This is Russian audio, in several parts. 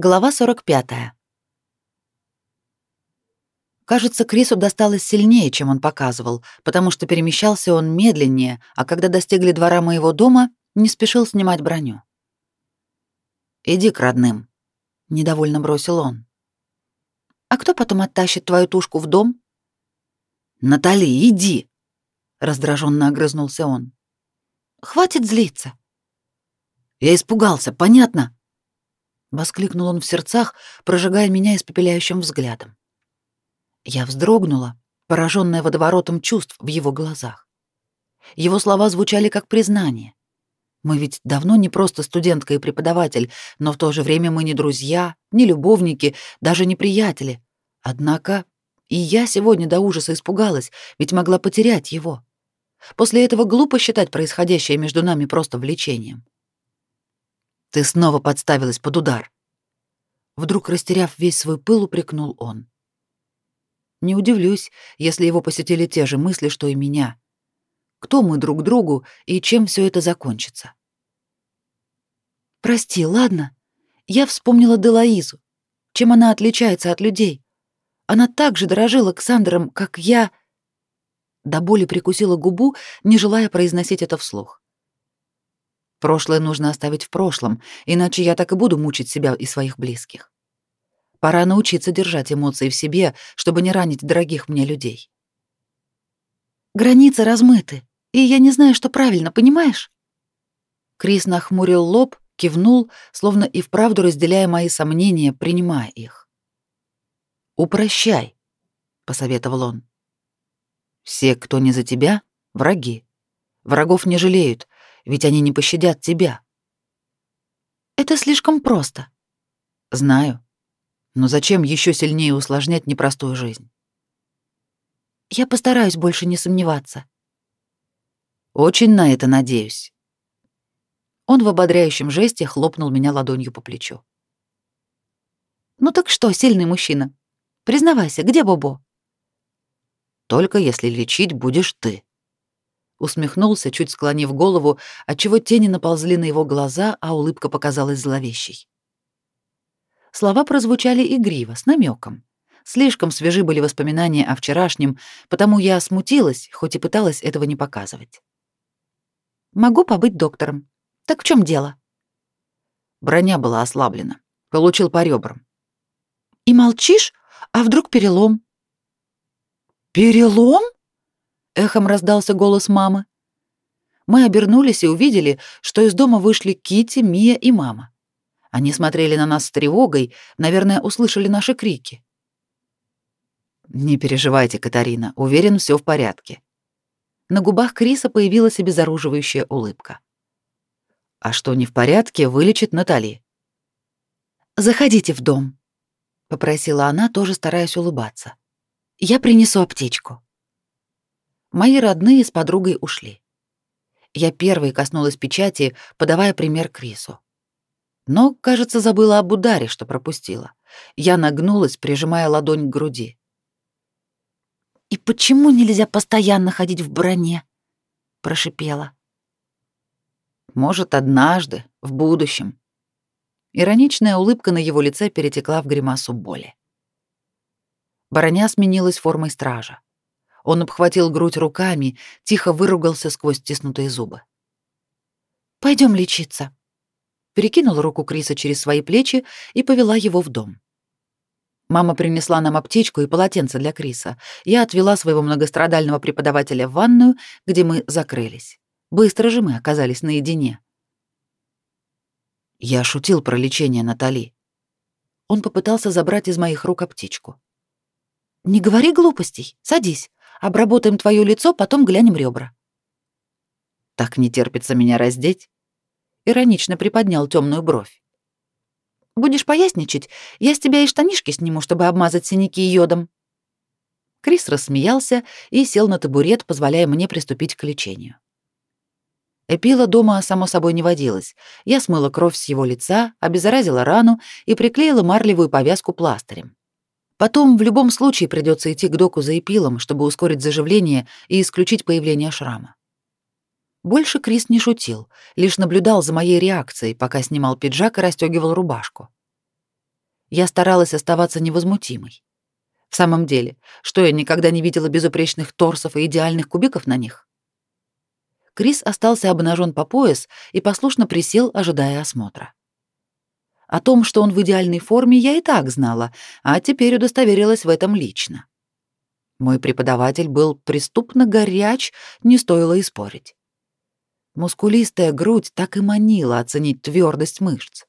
Глава 45. Кажется, Крису досталось сильнее, чем он показывал, потому что перемещался он медленнее, а когда достигли двора моего дома, не спешил снимать броню. «Иди к родным», — недовольно бросил он. «А кто потом оттащит твою тушку в дом?» «Натали, иди!» — раздраженно огрызнулся он. «Хватит злиться». «Я испугался, понятно?» Воскликнул он в сердцах, прожигая меня испепеляющим взглядом. Я вздрогнула, пораженная водоворотом чувств в его глазах. Его слова звучали как признание. Мы ведь давно не просто студентка и преподаватель, но в то же время мы не друзья, не любовники, даже не приятели. Однако и я сегодня до ужаса испугалась, ведь могла потерять его. После этого глупо считать происходящее между нами просто влечением. Ты снова подставилась под удар. Вдруг, растеряв весь свой пыл, упрекнул он. Не удивлюсь, если его посетили те же мысли, что и меня. Кто мы друг другу и чем все это закончится? Прости, ладно? Я вспомнила Делаизу. Чем она отличается от людей? Она так же дорожила Александром, как я. До боли прикусила губу, не желая произносить это вслух. Прошлое нужно оставить в прошлом, иначе я так и буду мучить себя и своих близких. Пора научиться держать эмоции в себе, чтобы не ранить дорогих мне людей. Границы размыты, и я не знаю, что правильно, понимаешь? Крис нахмурил лоб, кивнул, словно и вправду разделяя мои сомнения, принимая их. «Упрощай», — посоветовал он. «Все, кто не за тебя, — враги. Врагов не жалеют, ведь они не пощадят тебя. Это слишком просто. Знаю. Но зачем еще сильнее усложнять непростую жизнь? Я постараюсь больше не сомневаться. Очень на это надеюсь. Он в ободряющем жесте хлопнул меня ладонью по плечу. Ну так что, сильный мужчина? Признавайся, где Бобо? Только если лечить будешь ты усмехнулся, чуть склонив голову, отчего тени наползли на его глаза, а улыбка показалась зловещей. Слова прозвучали игриво, с намеком. Слишком свежи были воспоминания о вчерашнем, потому я смутилась, хоть и пыталась этого не показывать. Могу побыть доктором. Так в чем дело? Броня была ослаблена. Получил по ребрам. И молчишь? А вдруг перелом? Перелом? Эхом раздался голос мамы. Мы обернулись и увидели, что из дома вышли Кити, Мия и мама. Они смотрели на нас с тревогой, наверное, услышали наши крики. Не переживайте, Катарина, уверен, все в порядке. На губах Криса появилась обезоруживающая улыбка. А что не в порядке, вылечит Натали. Заходите в дом, попросила она, тоже стараясь улыбаться. Я принесу аптечку. Мои родные с подругой ушли. Я первой коснулась печати, подавая пример Крису. Но, кажется, забыла об ударе, что пропустила. Я нагнулась, прижимая ладонь к груди. «И почему нельзя постоянно ходить в броне?» — прошипела. «Может, однажды, в будущем». Ироничная улыбка на его лице перетекла в гримасу боли. Броня сменилась формой стража. Он обхватил грудь руками, тихо выругался сквозь стиснутые зубы. Пойдем лечиться. Перекинула руку Криса через свои плечи и повела его в дом. Мама принесла нам аптечку и полотенце для Криса. Я отвела своего многострадального преподавателя в ванную, где мы закрылись. Быстро же мы оказались наедине. Я шутил про лечение Натали. Он попытался забрать из моих рук аптечку. «Не говори глупостей. Садись. Обработаем твое лицо, потом глянем ребра. Так не терпится меня раздеть? Иронично приподнял темную бровь. Будешь поясничать, я с тебя и штанишки сниму, чтобы обмазать синяки йодом. Крис рассмеялся и сел на табурет, позволяя мне приступить к лечению. Эпила дома, само собой, не водилась. Я смыла кровь с его лица, обеззаразила рану и приклеила марлевую повязку пластырем. Потом в любом случае придется идти к доку за эпилом, чтобы ускорить заживление и исключить появление шрама. Больше Крис не шутил, лишь наблюдал за моей реакцией, пока снимал пиджак и расстегивал рубашку. Я старалась оставаться невозмутимой. В самом деле, что я никогда не видела безупречных торсов и идеальных кубиков на них? Крис остался обнажен по пояс и послушно присел, ожидая осмотра. О том, что он в идеальной форме, я и так знала, а теперь удостоверилась в этом лично. Мой преподаватель был преступно горяч, не стоило и спорить. Мускулистая грудь так и манила оценить твердость мышц.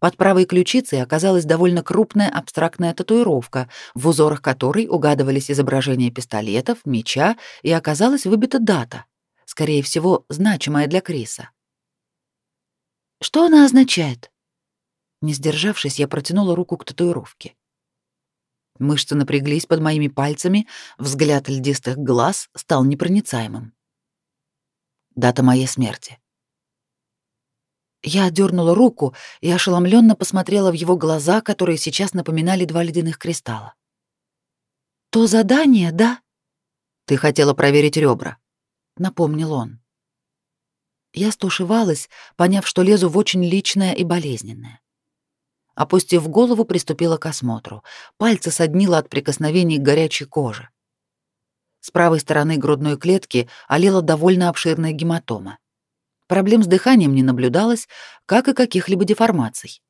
Под правой ключицей оказалась довольно крупная абстрактная татуировка, в узорах которой угадывались изображения пистолетов, меча и оказалась выбита дата, скорее всего, значимая для Криса. «Что она означает?» Не сдержавшись, я протянула руку к татуировке. Мышцы напряглись под моими пальцами, взгляд льдистых глаз стал непроницаемым. Дата моей смерти. Я отдернула руку и ошеломленно посмотрела в его глаза, которые сейчас напоминали два ледяных кристалла. «То задание, да?» «Ты хотела проверить ребра», — напомнил он. Я стушевалась, поняв, что лезу в очень личное и болезненное. Опустив голову, приступила к осмотру. Пальцы соднило от прикосновений к горячей коже. С правой стороны грудной клетки олела довольно обширная гематома. Проблем с дыханием не наблюдалось, как и каких-либо деформаций.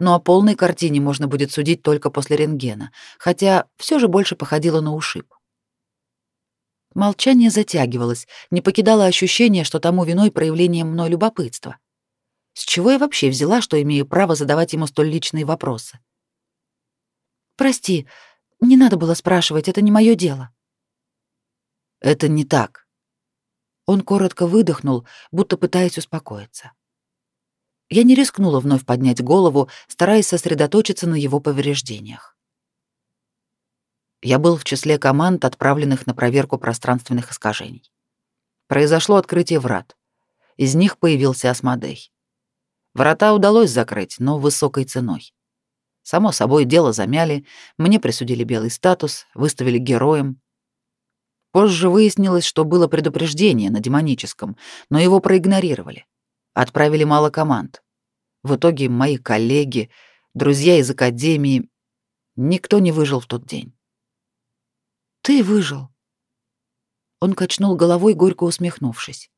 Но о полной картине можно будет судить только после рентгена, хотя все же больше походило на ушиб. Молчание затягивалось, не покидало ощущение, что тому виной проявление мной любопытства. С чего я вообще взяла, что имею право задавать ему столь личные вопросы? «Прости, не надо было спрашивать, это не мое дело». «Это не так». Он коротко выдохнул, будто пытаясь успокоиться. Я не рискнула вновь поднять голову, стараясь сосредоточиться на его повреждениях. Я был в числе команд, отправленных на проверку пространственных искажений. Произошло открытие врат. Из них появился Асмодей. Врата удалось закрыть, но высокой ценой. Само собой, дело замяли, мне присудили белый статус, выставили героем. Позже выяснилось, что было предупреждение на демоническом, но его проигнорировали. Отправили мало команд. В итоге мои коллеги, друзья из академии, никто не выжил в тот день. Ты выжил. Он качнул головой, горько усмехнувшись.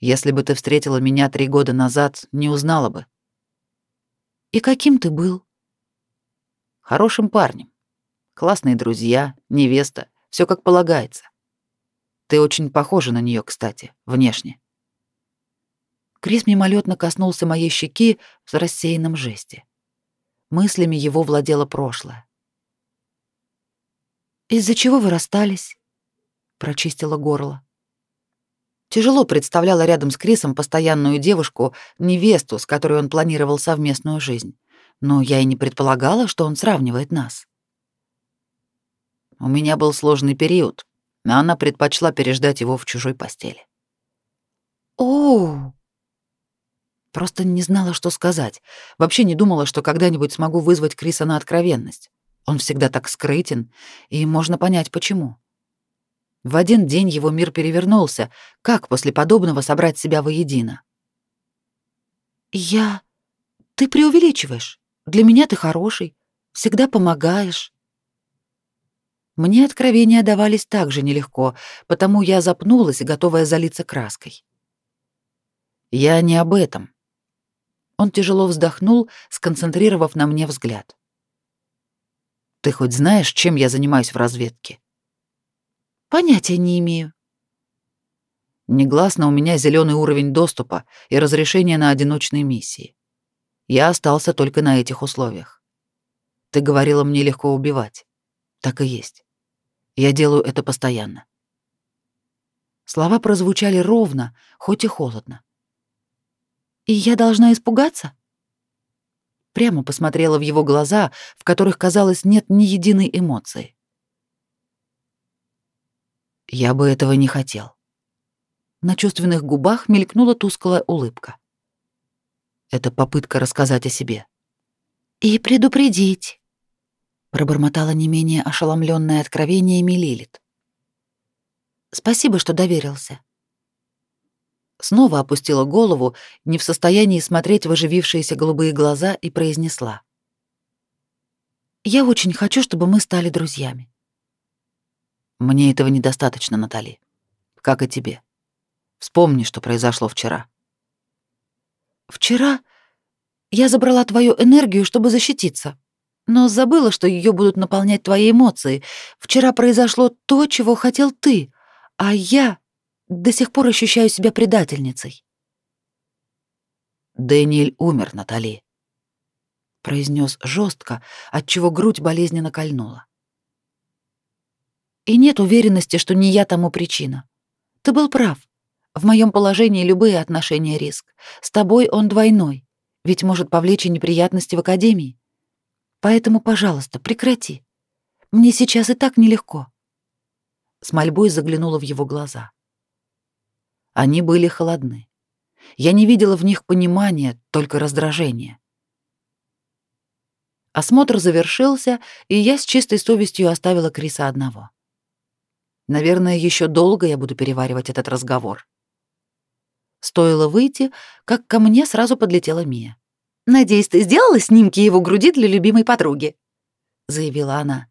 Если бы ты встретила меня три года назад, не узнала бы. И каким ты был? Хорошим парнем. Классные друзья, невеста, все как полагается. Ты очень похожа на нее, кстати, внешне. Крис мимолетно коснулся моей щеки в рассеянном жесте. Мыслями его владело прошлое. «Из-за чего вы расстались?» — прочистила горло. Тяжело представляла рядом с Крисом постоянную девушку, невесту, с которой он планировал совместную жизнь. Но я и не предполагала, что он сравнивает нас. У меня был сложный период, но она предпочла переждать его в чужой постели. О, Просто не знала, что сказать. Вообще не думала, что когда-нибудь смогу вызвать Криса на откровенность. Он всегда так скрытен, и можно понять, почему. В один день его мир перевернулся. Как после подобного собрать себя воедино? Я... Ты преувеличиваешь. Для меня ты хороший. Всегда помогаешь. Мне откровения давались так же нелегко, потому я запнулась, готовая залиться краской. Я не об этом. Он тяжело вздохнул, сконцентрировав на мне взгляд. Ты хоть знаешь, чем я занимаюсь в разведке? Понятия не имею. Негласно у меня зеленый уровень доступа и разрешение на одиночные миссии. Я остался только на этих условиях. Ты говорила мне легко убивать. Так и есть. Я делаю это постоянно. Слова прозвучали ровно, хоть и холодно. И я должна испугаться? Прямо посмотрела в его глаза, в которых, казалось, нет ни единой эмоции. Я бы этого не хотел. На чувственных губах мелькнула тусклая улыбка. Это попытка рассказать о себе. И предупредить, пробормотала не менее ошеломленное откровениями Лилит. Спасибо, что доверился. снова опустила голову, не в состоянии смотреть в оживившиеся голубые глаза, и произнесла. «Я очень хочу, чтобы мы стали друзьями». «Мне этого недостаточно, Натали. Как и тебе. Вспомни, что произошло вчера». «Вчера я забрала твою энергию, чтобы защититься, но забыла, что ее будут наполнять твои эмоции. Вчера произошло то, чего хотел ты, а я до сих пор ощущаю себя предательницей. Дэниэль умер, Натали, произнес жестко, отчего грудь болезненно кольнула. И нет уверенности, что не я тому причина. Ты был прав. В моем положении любые отношения риск. С тобой он двойной, ведь может повлечь и неприятности в академии. Поэтому, пожалуйста, прекрати. Мне сейчас и так нелегко. С мольбой заглянула в его глаза. Они были холодны. Я не видела в них понимания, только раздражение. Осмотр завершился, и я с чистой совестью оставила Криса одного. Наверное, еще долго я буду переваривать этот разговор. Стоило выйти, как ко мне сразу подлетела Мия. «Надеюсь, ты сделала снимки его груди для любимой подруги?» — заявила она.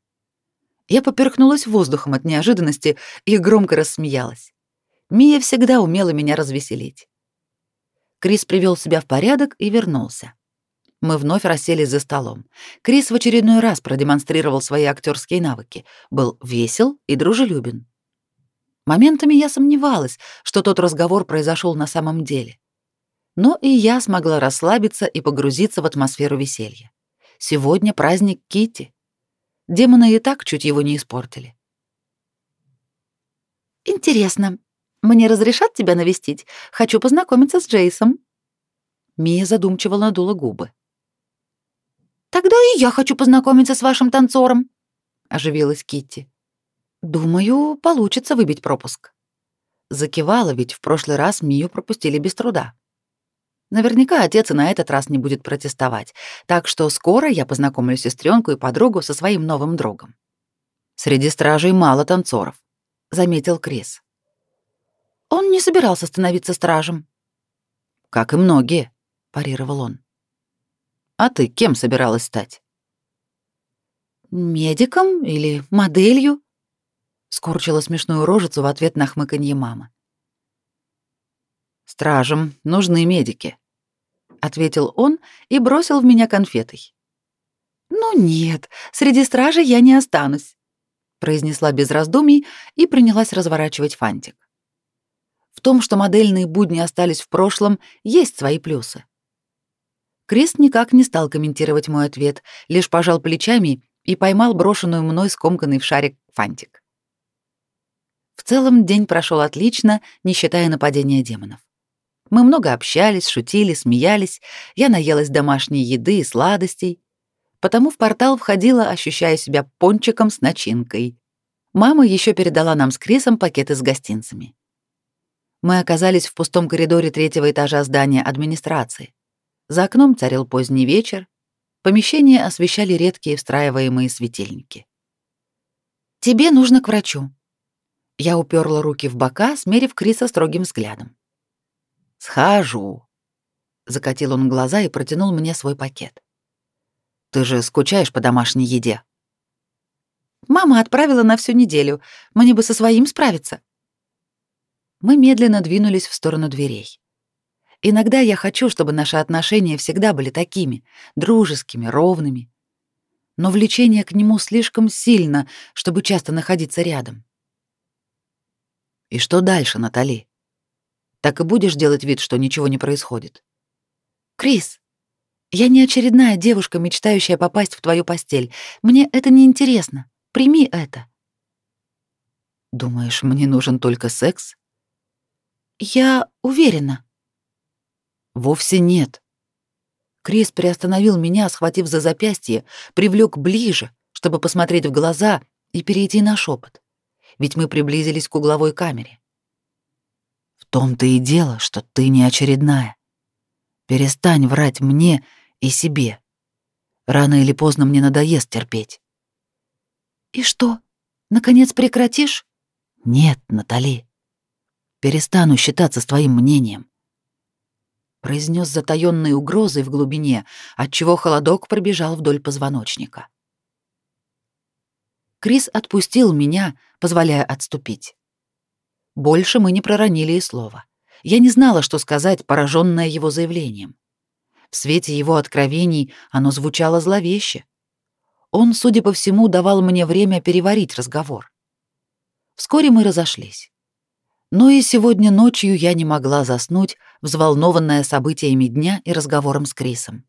Я поперхнулась воздухом от неожиданности и громко рассмеялась. Мия всегда умела меня развеселить. Крис привел себя в порядок и вернулся. Мы вновь расселись за столом. Крис в очередной раз продемонстрировал свои актерские навыки, был весел и дружелюбен. Моментами я сомневалась, что тот разговор произошел на самом деле. Но и я смогла расслабиться и погрузиться в атмосферу веселья. Сегодня праздник Кити. Демоны и так чуть его не испортили. Интересно, мне разрешат тебя навестить? Хочу познакомиться с Джейсом». Мия задумчиво надула губы. «Тогда и я хочу познакомиться с вашим танцором», — оживилась Китти. «Думаю, получится выбить пропуск». Закивала, ведь в прошлый раз Мию пропустили без труда. Наверняка отец и на этот раз не будет протестовать, так что скоро я познакомлю сестренку и подругу со своим новым другом. Среди стражей мало танцоров, заметил Крис. Он не собирался становиться стражем. Как и многие, парировал он. А ты кем собиралась стать? Медиком или моделью? Скорчила смешную рожицу в ответ на хмыканье мамы. Стражам нужны медики, ответил он и бросил в меня конфетой. Ну нет, среди стражей я не останусь, произнесла без раздумий и принялась разворачивать фантик. В том, что модельные будни остались в прошлом, есть свои плюсы. Крест никак не стал комментировать мой ответ, лишь пожал плечами и поймал брошенную мной скомканный в шарик фантик. В целом день прошел отлично, не считая нападения демонов. Мы много общались, шутили, смеялись, я наелась домашней еды и сладостей, потому в портал входила, ощущая себя пончиком с начинкой. Мама еще передала нам с Крисом пакеты с гостинцами. Мы оказались в пустом коридоре третьего этажа здания администрации. За окном царил поздний вечер. Помещение освещали редкие встраиваемые светильники. «Тебе нужно к врачу». Я уперла руки в бока, смерив Криса строгим взглядом. «Схожу», — закатил он глаза и протянул мне свой пакет. «Ты же скучаешь по домашней еде?» «Мама отправила на всю неделю. Мне бы со своим справиться», мы медленно двинулись в сторону дверей. Иногда я хочу, чтобы наши отношения всегда были такими, дружескими, ровными. Но влечение к нему слишком сильно, чтобы часто находиться рядом. И что дальше, Натали? Так и будешь делать вид, что ничего не происходит? Крис, я не очередная девушка, мечтающая попасть в твою постель. Мне это не интересно. Прими это. Думаешь, мне нужен только секс? Я уверена. Вовсе нет. Крис приостановил меня, схватив за запястье, привлек ближе, чтобы посмотреть в глаза и перейти на шепот. Ведь мы приблизились к угловой камере. В том-то и дело, что ты не очередная. Перестань врать мне и себе. Рано или поздно мне надоест терпеть. И что, наконец прекратишь? Нет, Натали. перестану считаться с твоим мнением. Произнес затаённой угрозой в глубине, отчего холодок пробежал вдоль позвоночника. Крис отпустил меня, позволяя отступить. Больше мы не проронили и слова. Я не знала, что сказать, пораженная его заявлением. В свете его откровений оно звучало зловеще. Он, судя по всему, давал мне время переварить разговор. Вскоре мы разошлись. Но и сегодня ночью я не могла заснуть, взволнованная событиями дня и разговором с Крисом.